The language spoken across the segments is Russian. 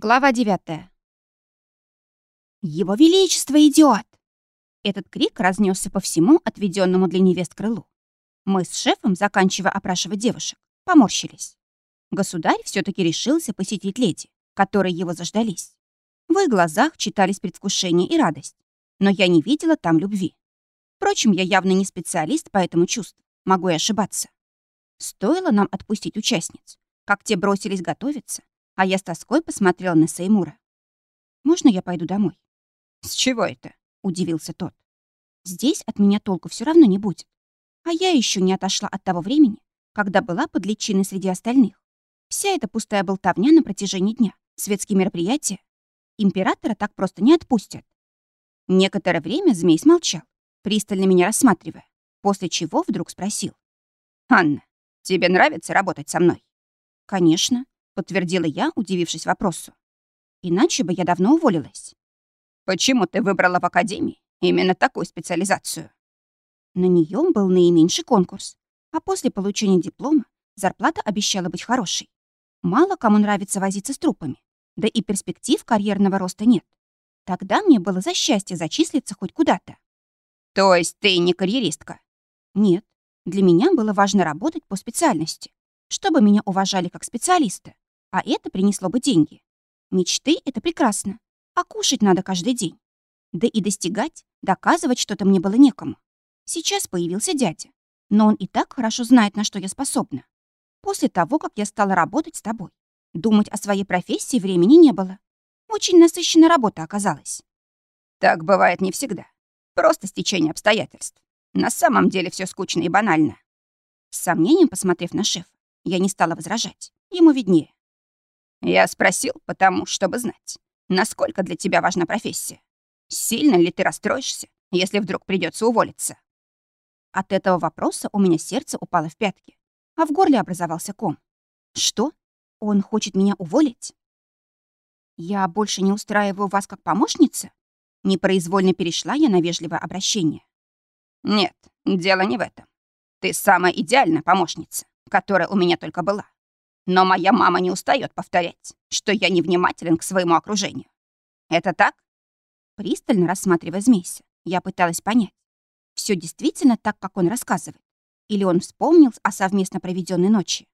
Глава 9. Его величество идиот! Этот крик разнесся по всему отведенному для невест крылу. Мы с шефом, заканчивая опрашивать девушек, поморщились. Государь все таки решился посетить леди, которые его заждались. В их глазах читались предвкушение и радость, но я не видела там любви. Впрочем, я явно не специалист по этому чувству, могу и ошибаться. Стоило нам отпустить участниц, как те бросились готовиться, а я с тоской посмотрела на Сеймура. «Можно я пойду домой?» «С чего это?» — удивился тот. «Здесь от меня толку все равно не будет. А я еще не отошла от того времени, когда была под личиной среди остальных. Вся эта пустая болтовня на протяжении дня, светские мероприятия. Императора так просто не отпустят». Некоторое время змей смолчал, пристально меня рассматривая, после чего вдруг спросил. «Анна, тебе нравится работать со мной?» «Конечно подтвердила я, удивившись вопросу. Иначе бы я давно уволилась. Почему ты выбрала в академии именно такую специализацию? На нее был наименьший конкурс, а после получения диплома зарплата обещала быть хорошей. Мало кому нравится возиться с трупами, да и перспектив карьерного роста нет. Тогда мне было за счастье зачислиться хоть куда-то. То есть ты не карьеристка? Нет. Для меня было важно работать по специальности, чтобы меня уважали как специалиста, а это принесло бы деньги. Мечты — это прекрасно, а кушать надо каждый день. Да и достигать, доказывать что-то мне было некому. Сейчас появился дядя, но он и так хорошо знает, на что я способна. После того, как я стала работать с тобой, думать о своей профессии времени не было. Очень насыщенная работа оказалась. Так бывает не всегда. Просто стечение обстоятельств. На самом деле все скучно и банально. С сомнением посмотрев на шефа, я не стала возражать. Ему виднее. Я спросил, потому, чтобы знать, насколько для тебя важна профессия. Сильно ли ты расстроишься, если вдруг придется уволиться? От этого вопроса у меня сердце упало в пятки, а в горле образовался ком. Что? Он хочет меня уволить? Я больше не устраиваю вас как помощница? Непроизвольно перешла я на вежливое обращение. Нет, дело не в этом. Ты самая идеальная помощница, которая у меня только была. Но моя мама не устает повторять, что я невнимателен к своему окружению. Это так? Пристально рассматривая змейся, я пыталась понять, все действительно так, как он рассказывает? Или он вспомнил о совместно проведенной ночи?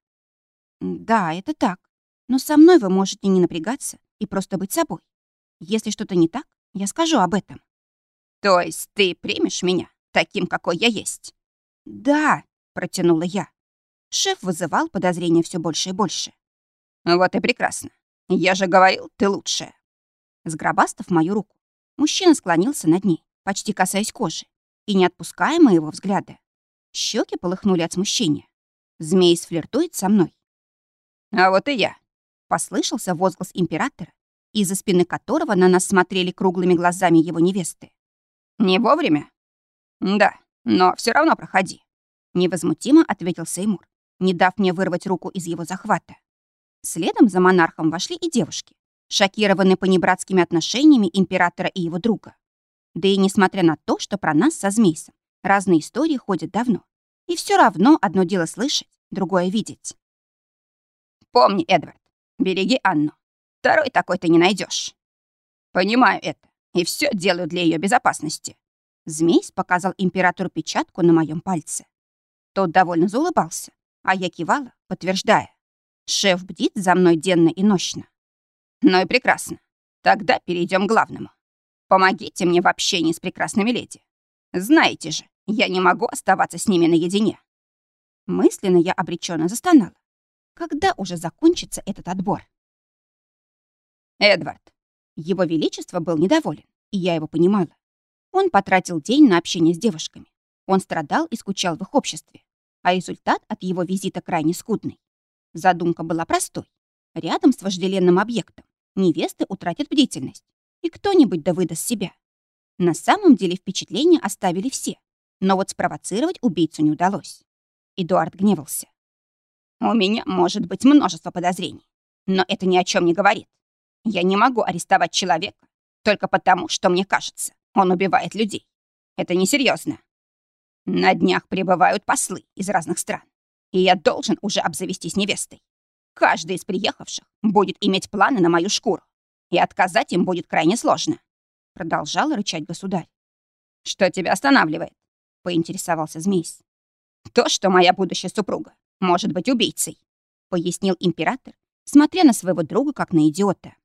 Да, это так. Но со мной вы можете не напрягаться и просто быть собой. Если что-то не так, я скажу об этом. То есть ты примешь меня таким, какой я есть? Да, протянула я. Шеф вызывал подозрения все больше и больше. «Вот и прекрасно. Я же говорил, ты лучшая». Сгробастав мою руку, мужчина склонился над ней, почти касаясь кожи, и не отпуская моего взгляда. Щеки полыхнули от смущения. Змей сфлиртует со мной. «А вот и я», — послышался возглас императора, из-за спины которого на нас смотрели круглыми глазами его невесты. «Не вовремя?» «Да, но все равно проходи», — невозмутимо ответил Сеймур, не дав мне вырвать руку из его захвата. Следом за монархом вошли и девушки, шокированные понебратскими отношениями императора и его друга. Да и несмотря на то, что про нас со Змейсом разные истории ходят давно, и все равно одно дело слышать, другое видеть. Помни, Эдвард, береги Анну. Второй такой ты не найдешь. Понимаю это, и все делаю для ее безопасности. Змейс показал императору печатку на моем пальце. Тот довольно заулыбался, а я кивала, подтверждая. Шеф бдит за мной денно и нощно. Ну и прекрасно. Тогда перейдем к главному. Помогите мне в общении с прекрасными леди. Знаете же, я не могу оставаться с ними наедине. Мысленно я обреченно застонала. Когда уже закончится этот отбор? Эдвард. Его Величество был недоволен, и я его понимала. Он потратил день на общение с девушками. Он страдал и скучал в их обществе а результат от его визита крайне скудный. Задумка была простой. Рядом с вожделенным объектом невесты утратят бдительность, и кто-нибудь да выдаст себя. На самом деле впечатление оставили все, но вот спровоцировать убийцу не удалось. Эдуард гневался. «У меня может быть множество подозрений, но это ни о чем не говорит. Я не могу арестовать человека только потому, что мне кажется, он убивает людей. Это несерьезно. На днях прибывают послы из разных стран, и я должен уже обзавестись невестой. Каждый из приехавших будет иметь планы на мою шкуру. и отказать им будет крайне сложно», — продолжал рычать государь. «Что тебя останавливает?» — поинтересовался змей. «То, что моя будущая супруга может быть убийцей», — пояснил император, смотря на своего друга как на идиота.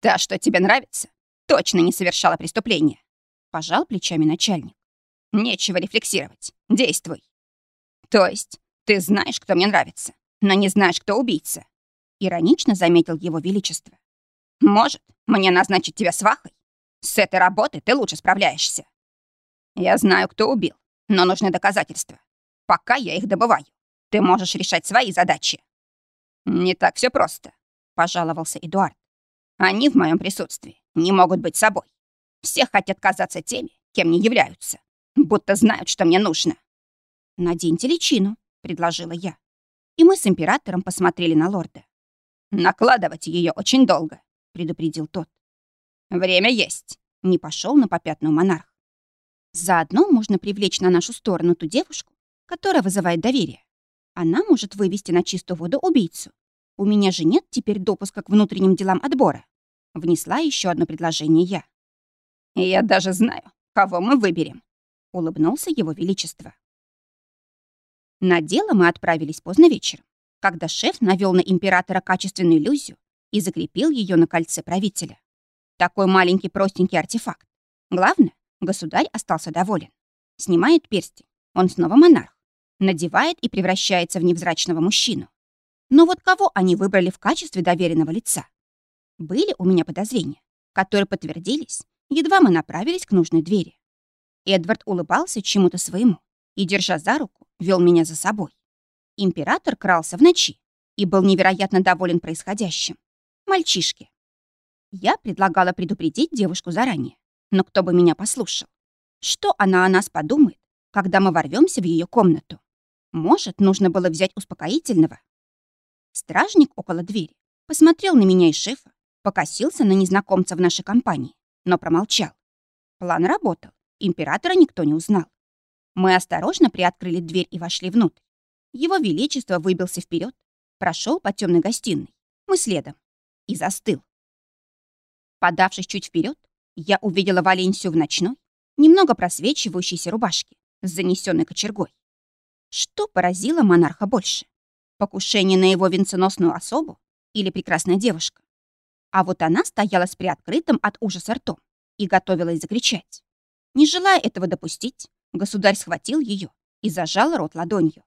«Та, что тебе нравится, точно не совершала преступления», — пожал плечами начальник. «Нечего рефлексировать. Действуй». «То есть ты знаешь, кто мне нравится, но не знаешь, кто убийца?» Иронично заметил его величество. «Может, мне назначить тебя свахой? С этой работой ты лучше справляешься». «Я знаю, кто убил, но нужны доказательства. Пока я их добываю, ты можешь решать свои задачи». «Не так все просто», — пожаловался Эдуард. «Они в моем присутствии не могут быть собой. Все хотят казаться теми, кем не являются, будто знают, что мне нужно». «Наденьте личину», — предложила я. И мы с императором посмотрели на лорда. «Накладывать ее очень долго», — предупредил тот. «Время есть», — не пошел на попятную монарх. Заодно можно привлечь на нашу сторону ту девушку, которая вызывает доверие. Она может вывести на чистую воду убийцу. У меня же нет теперь допуска к внутренним делам отбора. Внесла еще одно предложение я. «Я даже знаю, кого мы выберем», — улыбнулся его величество. На дело мы отправились поздно вечером, когда шеф навел на императора качественную иллюзию и закрепил ее на кольце правителя. Такой маленький простенький артефакт. Главное, государь остался доволен. Снимает перстень. Он снова монарх. Надевает и превращается в невзрачного мужчину. Но вот кого они выбрали в качестве доверенного лица? Были у меня подозрения, которые подтвердились, едва мы направились к нужной двери. Эдвард улыбался чему-то своему и, держа за руку, вел меня за собой. Император крался в ночи и был невероятно доволен происходящим. Мальчишки. Я предлагала предупредить девушку заранее, но кто бы меня послушал? Что она о нас подумает, когда мы ворвемся в ее комнату? Может, нужно было взять успокоительного? Стражник около двери посмотрел на меня и шефа, покосился на незнакомца в нашей компании, но промолчал. План работал, императора никто не узнал. Мы осторожно приоткрыли дверь и вошли внутрь. Его Величество выбился вперед, прошел по темной гостиной, мы следом, и застыл. Подавшись чуть вперед, я увидела Валенсию в ночной, немного просвечивающейся рубашке с занесенной кочергой. Что поразило монарха больше? Покушение на его венценосную особу или прекрасная девушка? А вот она стояла с приоткрытым от ужаса ртом и готовилась закричать. Не желая этого допустить, государь схватил ее и зажал рот ладонью.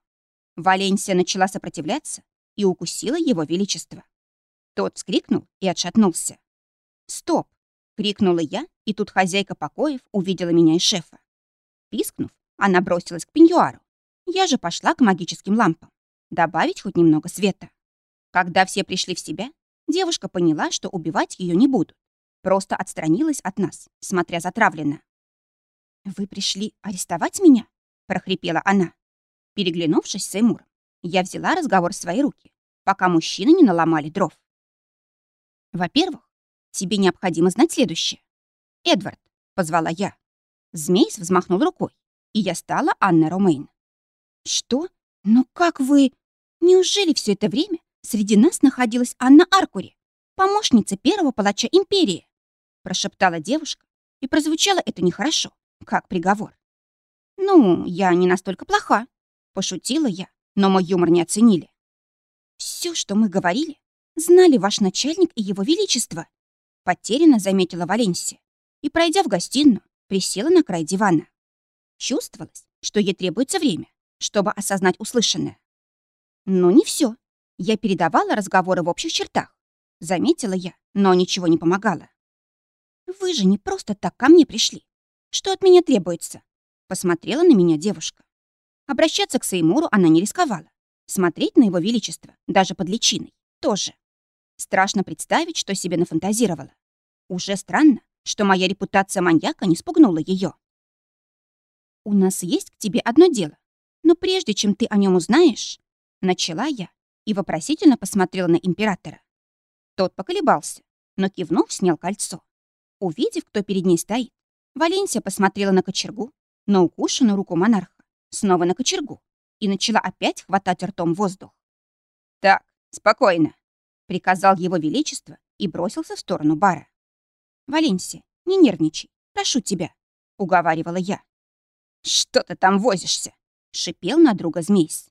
Валенсия начала сопротивляться и укусила его величество. Тот вскрикнул и отшатнулся. «Стоп!» — крикнула я, и тут хозяйка покоев увидела меня и шефа. Пискнув, она бросилась к пеньюару. Я же пошла к магическим лампам. Добавить хоть немного света. Когда все пришли в себя, девушка поняла, что убивать ее не будут. Просто отстранилась от нас, смотря затравленно. «Вы пришли арестовать меня?» — прохрипела она. Переглянувшись с Эймуром, я взяла разговор в свои руки, пока мужчины не наломали дров. Во-первых, тебе необходимо знать следующее. «Эдвард», — позвала я. Змей взмахнул рукой, и я стала Анной Ромейн. «Что? Ну как вы? Неужели все это время среди нас находилась Анна Аркури, помощница первого палача Империи?» прошептала девушка, и прозвучало это нехорошо, как приговор. «Ну, я не настолько плоха», Пошутила я, но мой юмор не оценили. Все, что мы говорили, знали ваш начальник и его величество. Потерянно заметила Валенсия и, пройдя в гостиную, присела на край дивана. Чувствовалось, что ей требуется время, чтобы осознать услышанное. Но не все. Я передавала разговоры в общих чертах. Заметила я, но ничего не помогало. «Вы же не просто так ко мне пришли. Что от меня требуется?» Посмотрела на меня девушка. Обращаться к Сеймуру она не рисковала. Смотреть на его величество, даже под личиной, тоже. Страшно представить, что себе нафантазировала. Уже странно, что моя репутация маньяка не спугнула ее. «У нас есть к тебе одно дело, но прежде чем ты о нем узнаешь...» Начала я и вопросительно посмотрела на императора. Тот поколебался, но кивнув, снял кольцо. Увидев, кто перед ней стоит, Валенсия посмотрела на кочергу, на укушенную руку монарха снова на кочергу и начала опять хватать ртом воздух. «Так, спокойно», — приказал его величество и бросился в сторону бара. «Валенсия, не нервничай, прошу тебя», — уговаривала я. «Что ты там возишься?» — шипел на друга Змейс.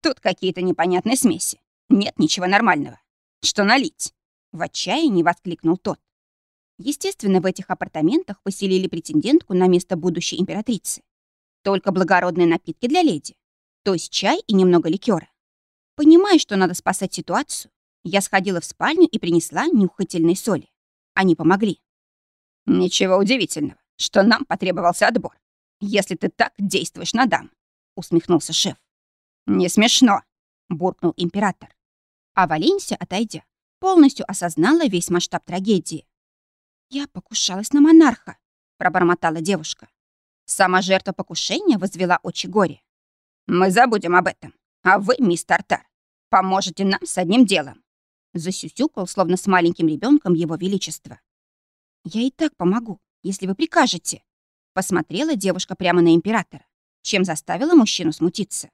«Тут какие-то непонятные смеси. Нет ничего нормального. Что налить?» В отчаянии воскликнул тот. Естественно, в этих апартаментах поселили претендентку на место будущей императрицы. Только благородные напитки для леди, то есть чай и немного ликера. Понимая, что надо спасать ситуацию, я сходила в спальню и принесла нюхательные соли. Они помогли. «Ничего удивительного, что нам потребовался отбор, если ты так действуешь на дам», — усмехнулся шеф. «Не смешно», — буркнул император. А Валенсия, отойдя, полностью осознала весь масштаб трагедии. «Я покушалась на монарха», — пробормотала девушка. Сама жертва покушения возвела очи горе. «Мы забудем об этом. А вы, мисс Тартар, поможете нам с одним делом». Засюсюкал, словно с маленьким ребенком его величество. «Я и так помогу, если вы прикажете», — посмотрела девушка прямо на императора, чем заставила мужчину смутиться.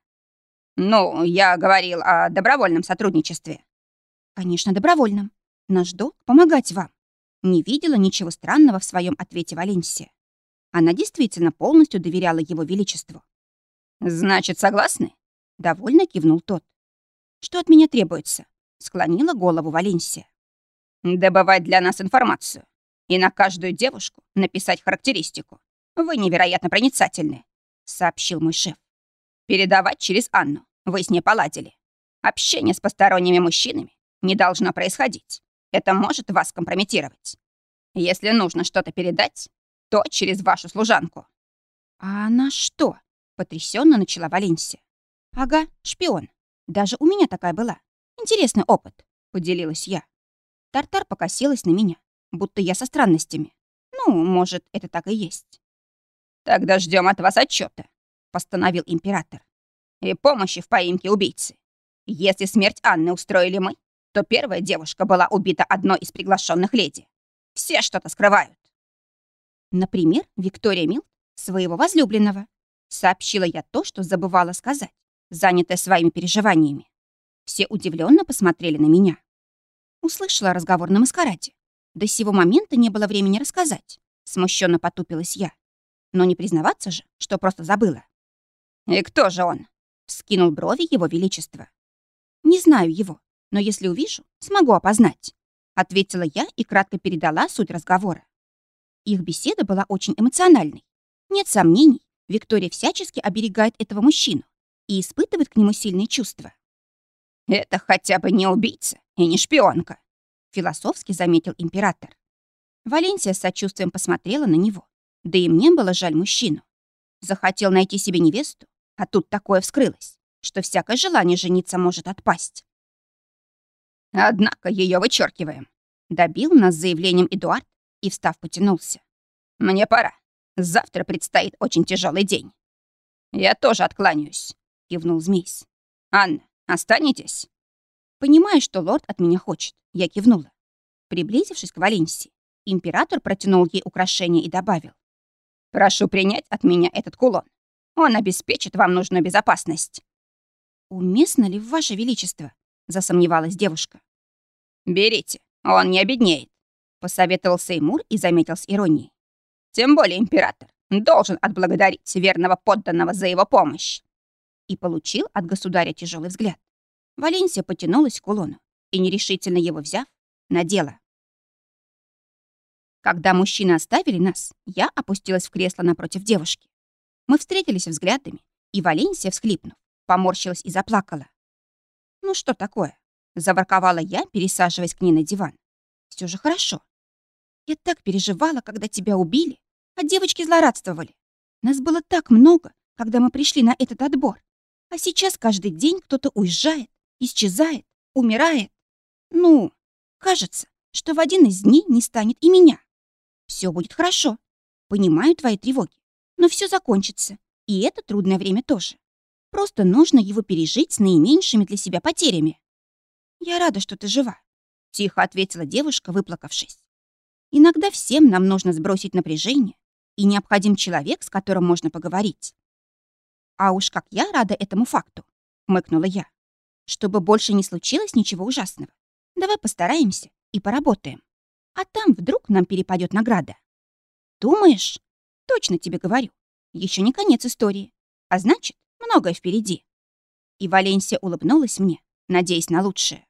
«Ну, я говорил о добровольном сотрудничестве». «Конечно, добровольном. Наш долг — помогать вам». Не видела ничего странного в своем ответе Валенсия. Она действительно полностью доверяла его величеству. «Значит, согласны?» — довольно кивнул тот. «Что от меня требуется?» — склонила голову Валенсия. «Добывать для нас информацию и на каждую девушку написать характеристику. Вы невероятно проницательны», — сообщил мой шеф. «Передавать через Анну. Вы с ней поладили. Общение с посторонними мужчинами не должно происходить. Это может вас компрометировать. Если нужно что-то передать, то через вашу служанку». «А она что?» — потрясенно начала Валенсия. «Ага, шпион. Даже у меня такая была. Интересный опыт», — поделилась я. Тартар покосилась на меня, будто я со странностями. Ну, может, это так и есть. «Тогда ждем от вас отчета, постановил император. «И помощи в поимке убийцы. Если смерть Анны устроили мы, то первая девушка была убита одной из приглашенных леди. Все что-то скрывают. Например, Виктория Милт своего возлюбленного. Сообщила я то, что забывала сказать, занятая своими переживаниями. Все удивленно посмотрели на меня. Услышала разговор на маскараде. До сего момента не было времени рассказать. Смущенно потупилась я. Но не признаваться же, что просто забыла. «И кто же он?» — вскинул брови его величество. «Не знаю его, но если увижу, смогу опознать», — ответила я и кратко передала суть разговора. Их беседа была очень эмоциональной. Нет сомнений, Виктория всячески оберегает этого мужчину и испытывает к нему сильные чувства. «Это хотя бы не убийца и не шпионка», — философски заметил император. Валенсия с сочувствием посмотрела на него. Да и мне было жаль мужчину. Захотел найти себе невесту, а тут такое вскрылось, что всякое желание жениться может отпасть. Однако ее вычеркиваем. Добил нас заявлением Эдуард и, встав, потянулся. Мне пора. Завтра предстоит очень тяжелый день. Я тоже откланяюсь, кивнул Змейс. Анна, останетесь? Понимая, что лорд от меня хочет, я кивнула. Приблизившись к Валенсии, император протянул ей украшение и добавил. «Прошу принять от меня этот кулон. Он обеспечит вам нужную безопасность». «Уместно ли, Ваше Величество?» — засомневалась девушка. «Берите, он не обеднеет», — посоветовал Сеймур и заметил с иронией. «Тем более император должен отблагодарить верного подданного за его помощь». И получил от государя тяжелый взгляд. Валенсия потянулась к кулону и, нерешительно его взяв, надела. Когда мужчины оставили нас, я опустилась в кресло напротив девушки. Мы встретились взглядами, и Валенсия, всхлипнув, поморщилась и заплакала. «Ну что такое?» — заворковала я, пересаживаясь к ней на диван. Все же хорошо. Я так переживала, когда тебя убили, а девочки злорадствовали. Нас было так много, когда мы пришли на этот отбор. А сейчас каждый день кто-то уезжает, исчезает, умирает. Ну, кажется, что в один из дней не станет и меня. Все будет хорошо. Понимаю твои тревоги, но все закончится, и это трудное время тоже. Просто нужно его пережить с наименьшими для себя потерями. Я рада, что ты жива, тихо ответила девушка, выплакавшись. Иногда всем нам нужно сбросить напряжение, и необходим человек, с которым можно поговорить. А уж как я рада этому факту, мыкнула я. Чтобы больше не случилось ничего ужасного. Давай постараемся и поработаем. А там вдруг нам перепадет награда. Думаешь? Точно тебе говорю. Еще не конец истории. А значит, многое впереди. И Валенсия улыбнулась мне, надеясь на лучшее.